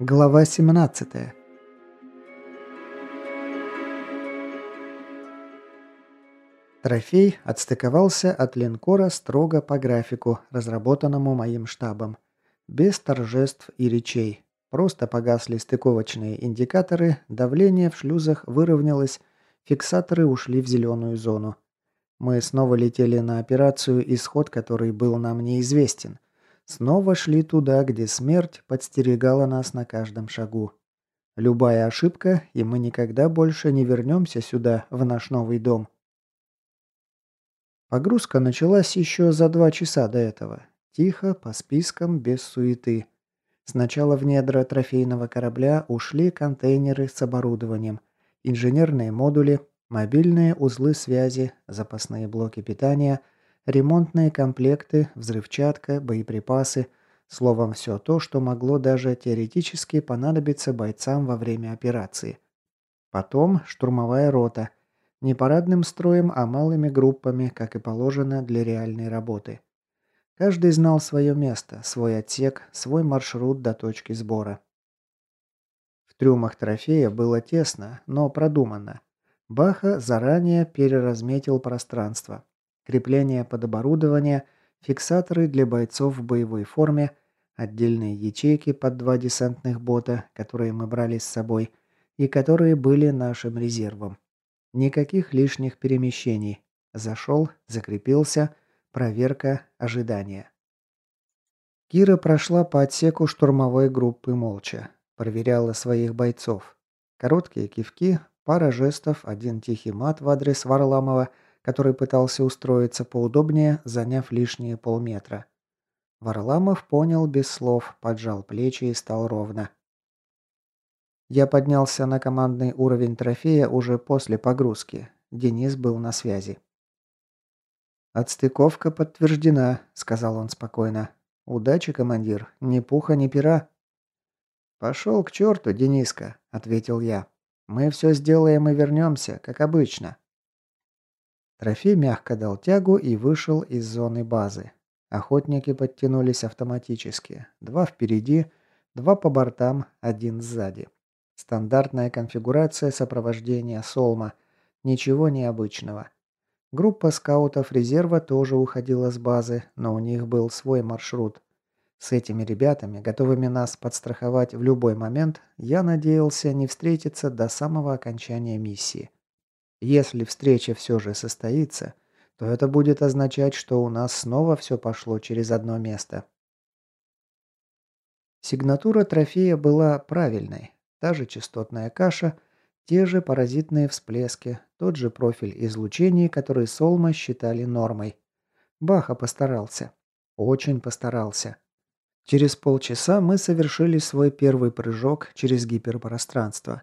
Глава 17. Трофей отстыковался от линкора строго по графику, разработанному моим штабом. Без торжеств и речей. Просто погасли стыковочные индикаторы, давление в шлюзах выровнялось, фиксаторы ушли в зеленую зону. Мы снова летели на операцию, исход которой был нам неизвестен. Снова шли туда, где смерть подстерегала нас на каждом шагу. Любая ошибка, и мы никогда больше не вернемся сюда, в наш новый дом. Погрузка началась еще за два часа до этого. Тихо, по спискам, без суеты. Сначала в недра трофейного корабля ушли контейнеры с оборудованием, инженерные модули, мобильные узлы связи, запасные блоки питания – ремонтные комплекты, взрывчатка, боеприпасы, словом, все то, что могло даже теоретически понадобиться бойцам во время операции. Потом штурмовая рота. Не парадным строем, а малыми группами, как и положено для реальной работы. Каждый знал свое место, свой отсек, свой маршрут до точки сбора. Трюмах трофея было тесно, но продуманно. Баха заранее переразметил пространство, крепление под оборудование, фиксаторы для бойцов в боевой форме, отдельные ячейки под два десантных бота, которые мы брали с собой, и которые были нашим резервом. Никаких лишних перемещений. Зашел, закрепился, проверка, ожидание. Кира прошла по отсеку штурмовой группы молча. Проверяла своих бойцов. Короткие кивки, пара жестов, один тихий мат в адрес Варламова – который пытался устроиться поудобнее, заняв лишние полметра. Варламов понял без слов, поджал плечи и стал ровно. Я поднялся на командный уровень трофея уже после погрузки. Денис был на связи. «Отстыковка подтверждена», — сказал он спокойно. «Удачи, командир. Ни пуха, ни пера». «Пошел к черту, Дениска», — ответил я. «Мы все сделаем и вернемся, как обычно». Трофей мягко дал тягу и вышел из зоны базы. Охотники подтянулись автоматически. Два впереди, два по бортам, один сзади. Стандартная конфигурация сопровождения Солма. Ничего необычного. Группа скаутов резерва тоже уходила с базы, но у них был свой маршрут. С этими ребятами, готовыми нас подстраховать в любой момент, я надеялся не встретиться до самого окончания миссии. Если встреча все же состоится, то это будет означать, что у нас снова все пошло через одно место. Сигнатура трофея была правильной. Та же частотная каша, те же паразитные всплески, тот же профиль излучений, который Солма считали нормой. Баха постарался. Очень постарался. Через полчаса мы совершили свой первый прыжок через гиперпространство.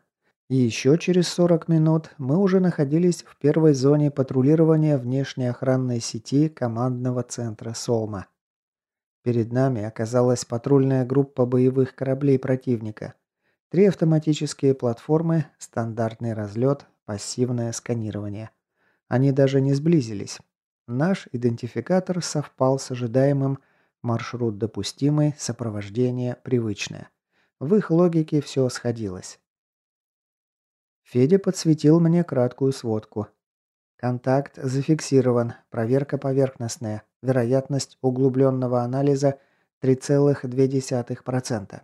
И еще через 40 минут мы уже находились в первой зоне патрулирования внешней охранной сети командного центра Солма. Перед нами оказалась патрульная группа боевых кораблей противника. Три автоматические платформы, стандартный разлет, пассивное сканирование. Они даже не сблизились. Наш идентификатор совпал с ожидаемым, маршрут допустимый, сопровождение привычное. В их логике все сходилось. Федя подсветил мне краткую сводку. Контакт зафиксирован. Проверка поверхностная. Вероятность углубленного анализа 3,2%.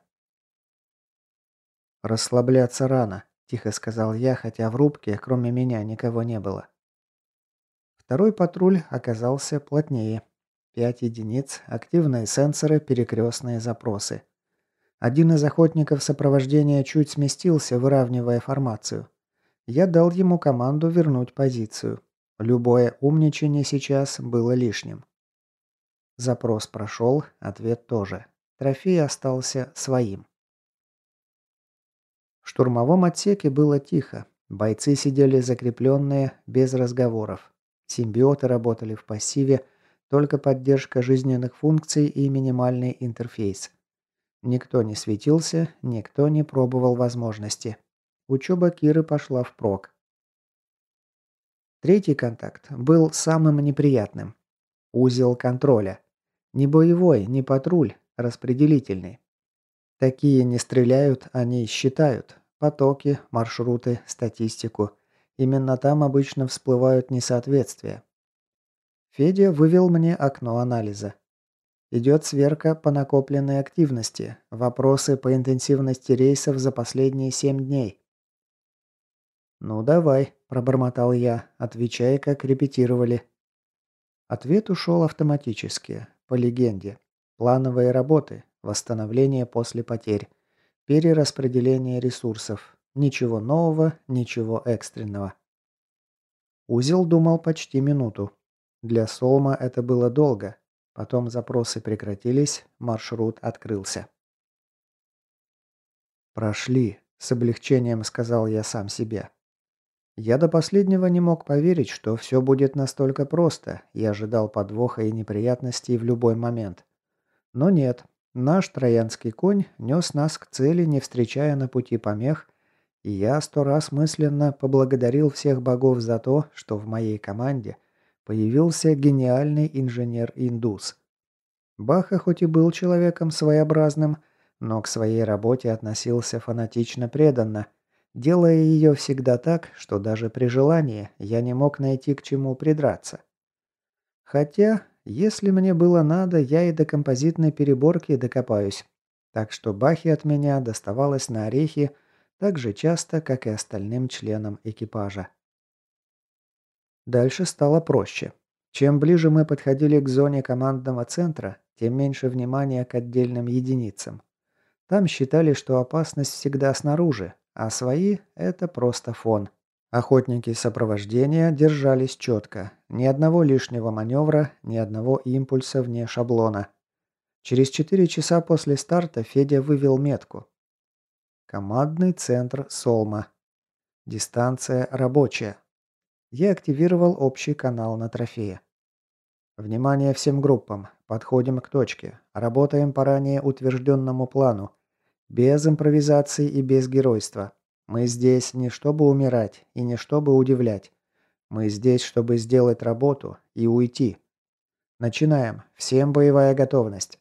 «Расслабляться рано», – тихо сказал я, хотя в рубке, кроме меня, никого не было. Второй патруль оказался плотнее. Пять единиц, активные сенсоры, перекрестные запросы. Один из охотников сопровождения чуть сместился, выравнивая формацию. Я дал ему команду вернуть позицию. Любое умничание сейчас было лишним. Запрос прошел, ответ тоже. Трофей остался своим. В штурмовом отсеке было тихо. Бойцы сидели закрепленные, без разговоров. Симбиоты работали в пассиве, только поддержка жизненных функций и минимальный интерфейс. Никто не светился, никто не пробовал возможности. Учеба Киры пошла впрок. Третий контакт был самым неприятным. Узел контроля. Не боевой, не патруль, распределительный. Такие не стреляют, они считают. Потоки, маршруты, статистику. Именно там обычно всплывают несоответствия. Федя вывел мне окно анализа. Идет сверка по накопленной активности. Вопросы по интенсивности рейсов за последние семь дней. «Ну давай», – пробормотал я, отвечая, как репетировали. Ответ ушел автоматически, по легенде. Плановые работы, восстановление после потерь, перераспределение ресурсов. Ничего нового, ничего экстренного. Узел думал почти минуту. Для Солма это было долго. Потом запросы прекратились, маршрут открылся. «Прошли», — с облегчением сказал я сам себе. Я до последнего не мог поверить, что все будет настолько просто, и ожидал подвоха и неприятностей в любой момент. Но нет, наш троянский конь нес нас к цели, не встречая на пути помех, и я сто раз мысленно поблагодарил всех богов за то, что в моей команде появился гениальный инженер-индус. Баха хоть и был человеком своеобразным, но к своей работе относился фанатично преданно – делая ее всегда так, что даже при желании я не мог найти к чему придраться. Хотя, если мне было надо, я и до композитной переборки докопаюсь. Так что Бахе от меня доставалось на орехи так же часто, как и остальным членам экипажа. Дальше стало проще. Чем ближе мы подходили к зоне командного центра, тем меньше внимания к отдельным единицам. Там считали, что опасность всегда снаружи, а свои – это просто фон. Охотники сопровождения держались четко. Ни одного лишнего маневра, ни одного импульса вне шаблона. Через 4 часа после старта Федя вывел метку. Командный центр Солма. Дистанция рабочая. Я активировал общий канал на трофее. Внимание всем группам. Подходим к точке. Работаем по ранее утвержденному плану. Без импровизации и без геройства. Мы здесь не чтобы умирать и не чтобы удивлять. Мы здесь, чтобы сделать работу и уйти. Начинаем. Всем боевая готовность.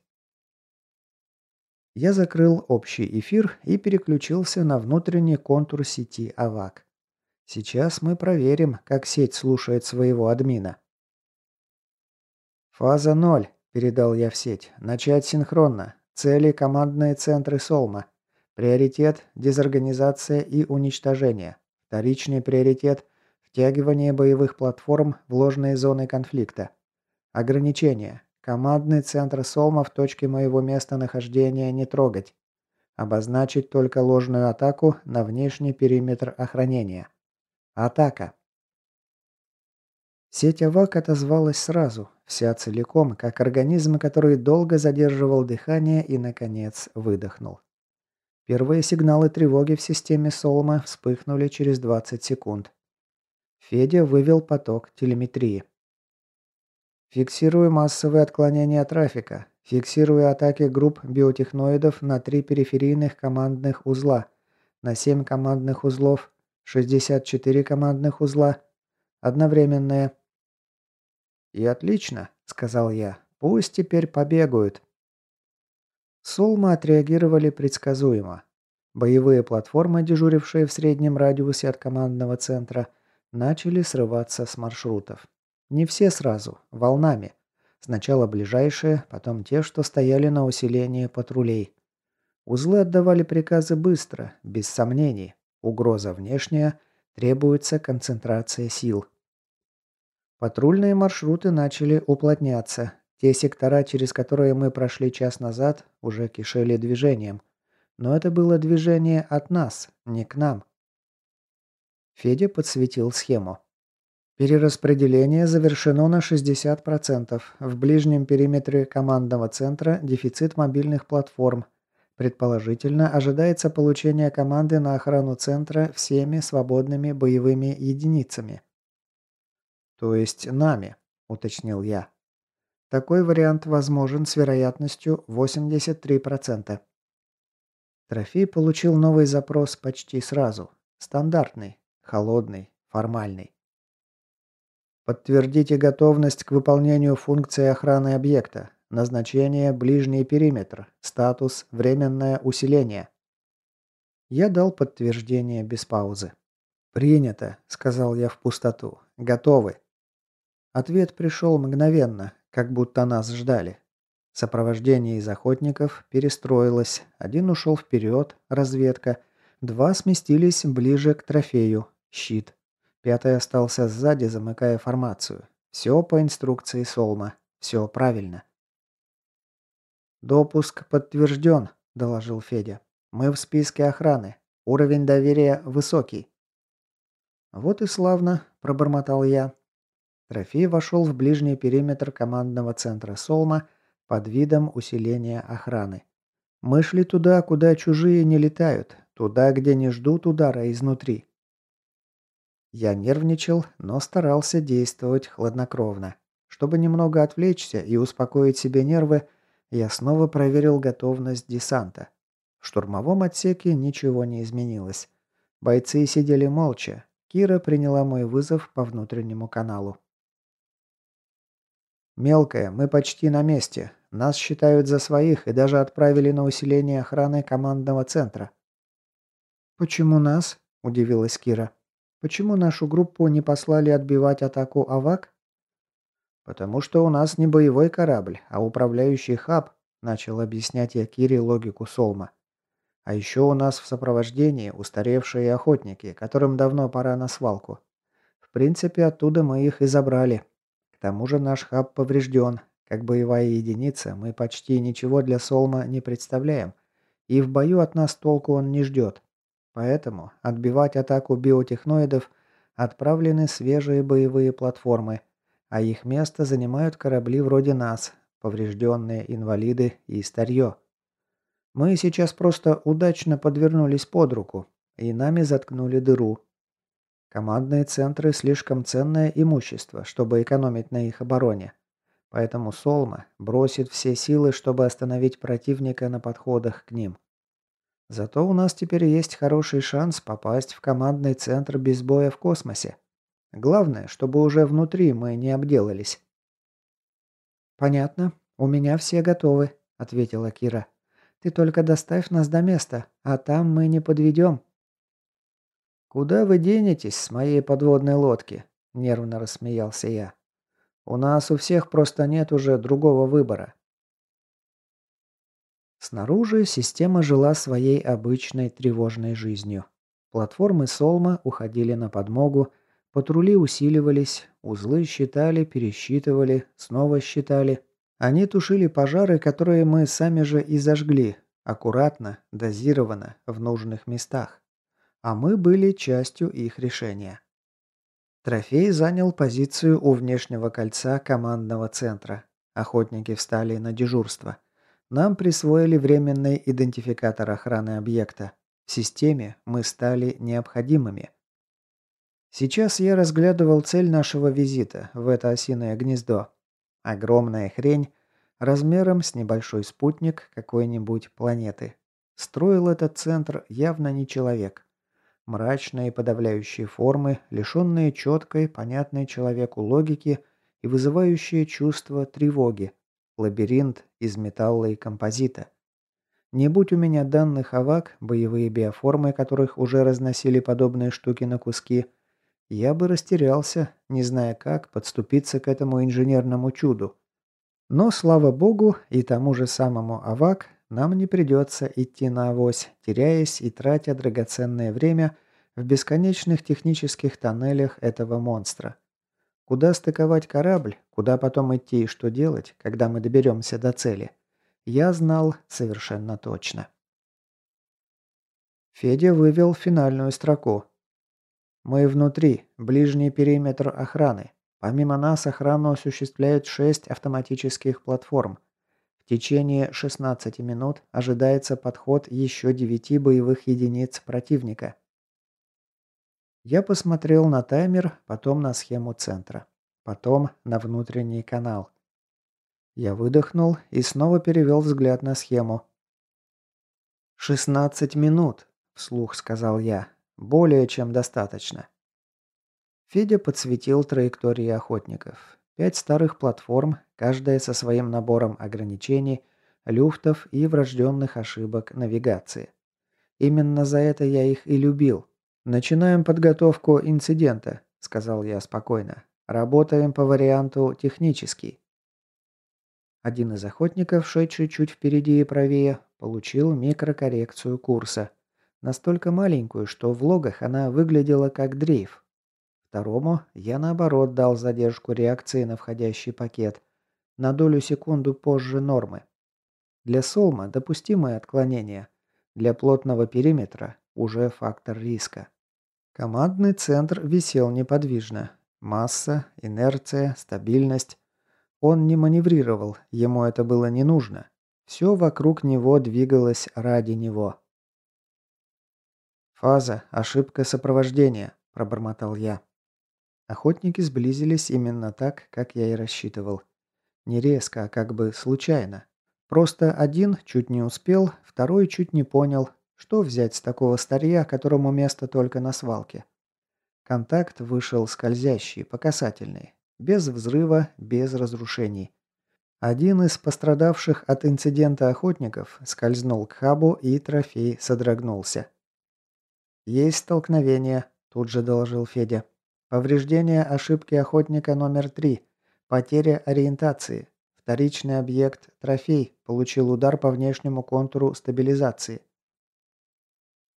Я закрыл общий эфир и переключился на внутренний контур сети АВАК. Сейчас мы проверим, как сеть слушает своего админа. «Фаза 0», – передал я в сеть. «Начать синхронно. Цели – командные центры Солма. Приоритет – дезорганизация и уничтожение. Вторичный приоритет – втягивание боевых платформ в ложные зоны конфликта. Ограничение. Командный центр Солма в точке моего местонахождения не трогать. Обозначить только ложную атаку на внешний периметр охранения. Атака. Сеть АВАК отозвалась сразу, вся целиком, как организм, который долго задерживал дыхание и, наконец, выдохнул. Первые сигналы тревоги в системе Солома вспыхнули через 20 секунд. Федя вывел поток телеметрии. Фиксирую массовые отклонения трафика. Фиксирую атаки групп биотехноидов на три периферийных командных узла, на 7 командных узлов, 64 командных узла, одновременные «И отлично», — сказал я. «Пусть теперь побегают». Солма отреагировали предсказуемо. Боевые платформы, дежурившие в среднем радиусе от командного центра, начали срываться с маршрутов. Не все сразу, волнами. Сначала ближайшие, потом те, что стояли на усилении патрулей. Узлы отдавали приказы быстро, без сомнений. Угроза внешняя, требуется концентрация сил. Патрульные маршруты начали уплотняться. Те сектора, через которые мы прошли час назад, уже кишели движением. Но это было движение от нас, не к нам. Федя подсветил схему. Перераспределение завершено на 60%. В ближнем периметре командного центра дефицит мобильных платформ. Предположительно, ожидается получение команды на охрану центра всеми свободными боевыми единицами. «То есть нами», – уточнил я. «Такой вариант возможен с вероятностью 83%. Трофей получил новый запрос почти сразу. Стандартный, холодный, формальный. Подтвердите готовность к выполнению функции охраны объекта. Назначение – ближний периметр. Статус – временное усиление. Я дал подтверждение без паузы. «Принято», – сказал я в пустоту. «Готовы». Ответ пришел мгновенно, как будто нас ждали. Сопровождение из охотников перестроилось. Один ушел вперед, разведка. Два сместились ближе к трофею, щит. Пятый остался сзади, замыкая формацию. Все по инструкции Солма. Все правильно. «Допуск подтвержден», – доложил Федя. «Мы в списке охраны. Уровень доверия высокий». «Вот и славно», – пробормотал я. Трофей вошел в ближний периметр командного центра Солма под видом усиления охраны. Мы шли туда, куда чужие не летают, туда, где не ждут удара изнутри. Я нервничал, но старался действовать хладнокровно. Чтобы немного отвлечься и успокоить себе нервы, я снова проверил готовность десанта. В штурмовом отсеке ничего не изменилось. Бойцы сидели молча. Кира приняла мой вызов по внутреннему каналу. «Мелкая, мы почти на месте. Нас считают за своих и даже отправили на усиление охраны командного центра». «Почему нас?» – удивилась Кира. «Почему нашу группу не послали отбивать атаку АВАК?» «Потому что у нас не боевой корабль, а управляющий хаб», – начал объяснять я Кире логику Солма. «А еще у нас в сопровождении устаревшие охотники, которым давно пора на свалку. В принципе, оттуда мы их и забрали. К тому же наш хаб поврежден. Как боевая единица мы почти ничего для Солма не представляем, и в бою от нас толку он не ждет. Поэтому отбивать атаку биотехноидов отправлены свежие боевые платформы – а их место занимают корабли вроде нас, поврежденные инвалиды и старье. Мы сейчас просто удачно подвернулись под руку, и нами заткнули дыру. Командные центры слишком ценное имущество, чтобы экономить на их обороне. Поэтому Солма бросит все силы, чтобы остановить противника на подходах к ним. Зато у нас теперь есть хороший шанс попасть в командный центр без боя в космосе. Главное, чтобы уже внутри мы не обделались. «Понятно. У меня все готовы», — ответила Кира. «Ты только доставь нас до места, а там мы не подведем». «Куда вы денетесь с моей подводной лодки?» — нервно рассмеялся я. «У нас у всех просто нет уже другого выбора». Снаружи система жила своей обычной тревожной жизнью. Платформы Солма уходили на подмогу, Патрули усиливались, узлы считали, пересчитывали, снова считали. Они тушили пожары, которые мы сами же и зажгли, аккуратно, дозированно, в нужных местах. А мы были частью их решения. Трофей занял позицию у внешнего кольца командного центра. Охотники встали на дежурство. Нам присвоили временный идентификатор охраны объекта. В системе мы стали необходимыми – Сейчас я разглядывал цель нашего визита в это осиное гнездо. Огромная хрень, размером с небольшой спутник какой-нибудь планеты. Строил этот центр явно не человек. Мрачные подавляющие формы, лишенные четкой, понятной человеку логики и вызывающие чувство тревоги. Лабиринт из металла и композита. Не будь у меня данных АВАК, боевые биоформы которых уже разносили подобные штуки на куски – я бы растерялся, не зная как подступиться к этому инженерному чуду. Но, слава богу, и тому же самому АВАК нам не придется идти на авось, теряясь и тратя драгоценное время в бесконечных технических тоннелях этого монстра. Куда стыковать корабль, куда потом идти и что делать, когда мы доберемся до цели, я знал совершенно точно. Федя вывел финальную строку. Мы внутри, ближний периметр охраны. Помимо нас охрану осуществляют шесть автоматических платформ. В течение 16 минут ожидается подход еще девяти боевых единиц противника. Я посмотрел на таймер, потом на схему центра. Потом на внутренний канал. Я выдохнул и снова перевел взгляд на схему. «Шестнадцать минут», — вслух сказал я. Более чем достаточно. Федя подсветил траектории охотников. Пять старых платформ, каждая со своим набором ограничений, люфтов и врожденных ошибок навигации. Именно за это я их и любил. «Начинаем подготовку инцидента», — сказал я спокойно. «Работаем по варианту технический». Один из охотников, шедший чуть впереди и правее, получил микрокоррекцию курса. Настолько маленькую, что в логах она выглядела как дрейф. Второму я наоборот дал задержку реакции на входящий пакет. На долю секунду позже нормы. Для Солма допустимое отклонение. Для плотного периметра уже фактор риска. Командный центр висел неподвижно. Масса, инерция, стабильность. Он не маневрировал, ему это было не нужно. Все вокруг него двигалось ради него. «Фаза, ошибка сопровождения», – пробормотал я. Охотники сблизились именно так, как я и рассчитывал. Не резко, а как бы случайно. Просто один чуть не успел, второй чуть не понял, что взять с такого старья, которому место только на свалке. Контакт вышел скользящий, по касательной. Без взрыва, без разрушений. Один из пострадавших от инцидента охотников скользнул к хабу и трофей содрогнулся. «Есть столкновение», – тут же доложил Федя. «Повреждение ошибки охотника номер три. Потеря ориентации. Вторичный объект «Трофей» получил удар по внешнему контуру стабилизации.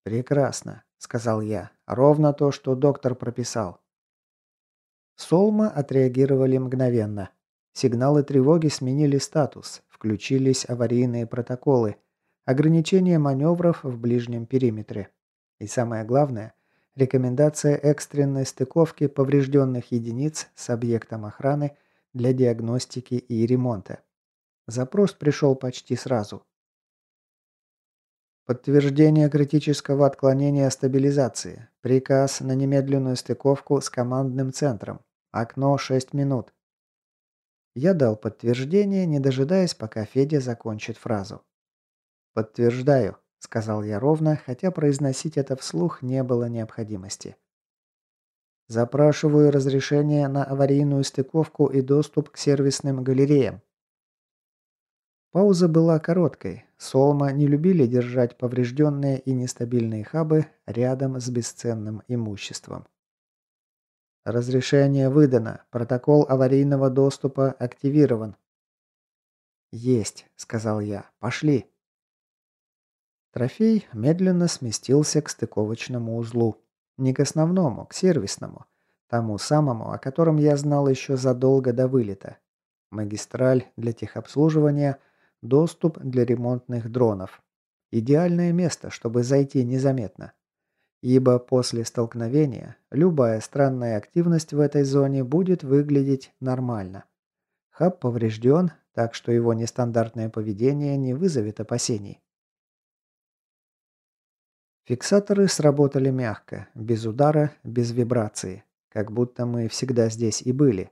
«Прекрасно», — сказал я. «Ровно то, что доктор прописал». Солма отреагировали мгновенно. Сигналы тревоги сменили статус, включились аварийные протоколы, ограничение маневров в ближнем периметре. И самое главное, рекомендация экстренной стыковки поврежденных единиц с объектом охраны – для диагностики и ремонта. Запрос пришел почти сразу. Подтверждение критического отклонения стабилизации. Приказ на немедленную стыковку с командным центром. Окно 6 минут. Я дал подтверждение, не дожидаясь, пока Федя закончит фразу. «Подтверждаю», — сказал я ровно, хотя произносить это вслух не было необходимости. Запрашиваю разрешение на аварийную стыковку и доступ к сервисным галереям. Пауза была короткой. Солма не любили держать поврежденные и нестабильные хабы рядом с бесценным имуществом. Разрешение выдано. Протокол аварийного доступа активирован. «Есть», — сказал я. «Пошли». Трофей медленно сместился к стыковочному узлу. Не к основному, к сервисному. Тому самому, о котором я знал еще задолго до вылета. Магистраль для техобслуживания, доступ для ремонтных дронов. Идеальное место, чтобы зайти незаметно. Ибо после столкновения любая странная активность в этой зоне будет выглядеть нормально. Хаб поврежден, так что его нестандартное поведение не вызовет опасений. Фиксаторы сработали мягко, без удара, без вибрации. Как будто мы всегда здесь и были.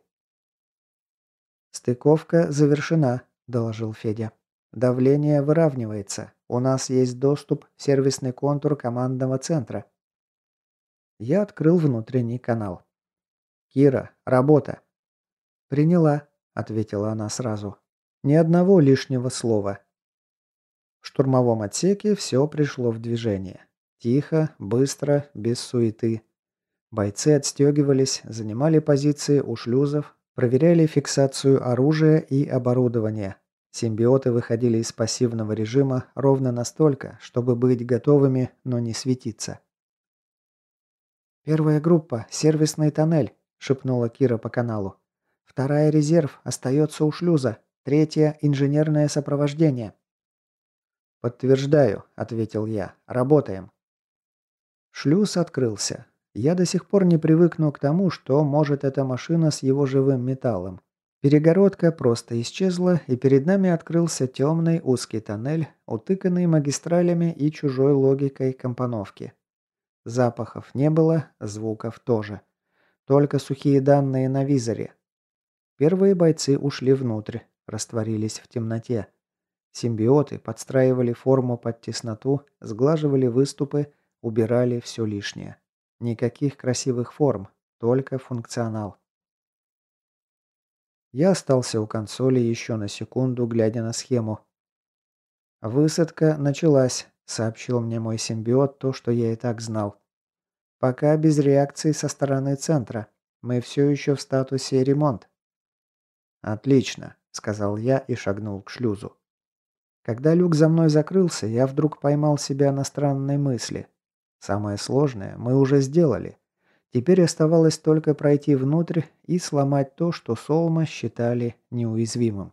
«Стыковка завершена», – доложил Федя. «Давление выравнивается. У нас есть доступ в сервисный контур командного центра». Я открыл внутренний канал. «Кира, работа». «Приняла», – ответила она сразу. «Ни одного лишнего слова». В штурмовом отсеке все пришло в движение. Тихо, быстро, без суеты. Бойцы отстегивались, занимали позиции у шлюзов, проверяли фиксацию оружия и оборудования. Симбиоты выходили из пассивного режима ровно настолько, чтобы быть готовыми, но не светиться. «Первая группа, сервисный тоннель», – шепнула Кира по каналу. «Вторая резерв, остается у шлюза. Третья – инженерное сопровождение». «Подтверждаю», – ответил я. «Работаем». Шлюз открылся. Я до сих пор не привыкну к тому, что может эта машина с его живым металлом. Перегородка просто исчезла, и перед нами открылся темный узкий тоннель, утыканный магистралями и чужой логикой компоновки. Запахов не было, звуков тоже. Только сухие данные на визоре. Первые бойцы ушли внутрь, растворились в темноте. Симбиоты подстраивали форму под тесноту, сглаживали выступы, Убирали все лишнее. Никаких красивых форм. только функционал. Я остался у консоли еще на секунду, глядя на схему. «Высадка началась», — сообщил мне мой симбиот то, что я и так знал. «Пока без реакции со стороны центра. Мы все еще в статусе ремонт». «Отлично», — сказал я и шагнул к шлюзу. Когда люк за мной закрылся, я вдруг поймал себя на странной мысли. Самое сложное мы уже сделали. Теперь оставалось только пройти внутрь и сломать то, что Солма считали неуязвимым.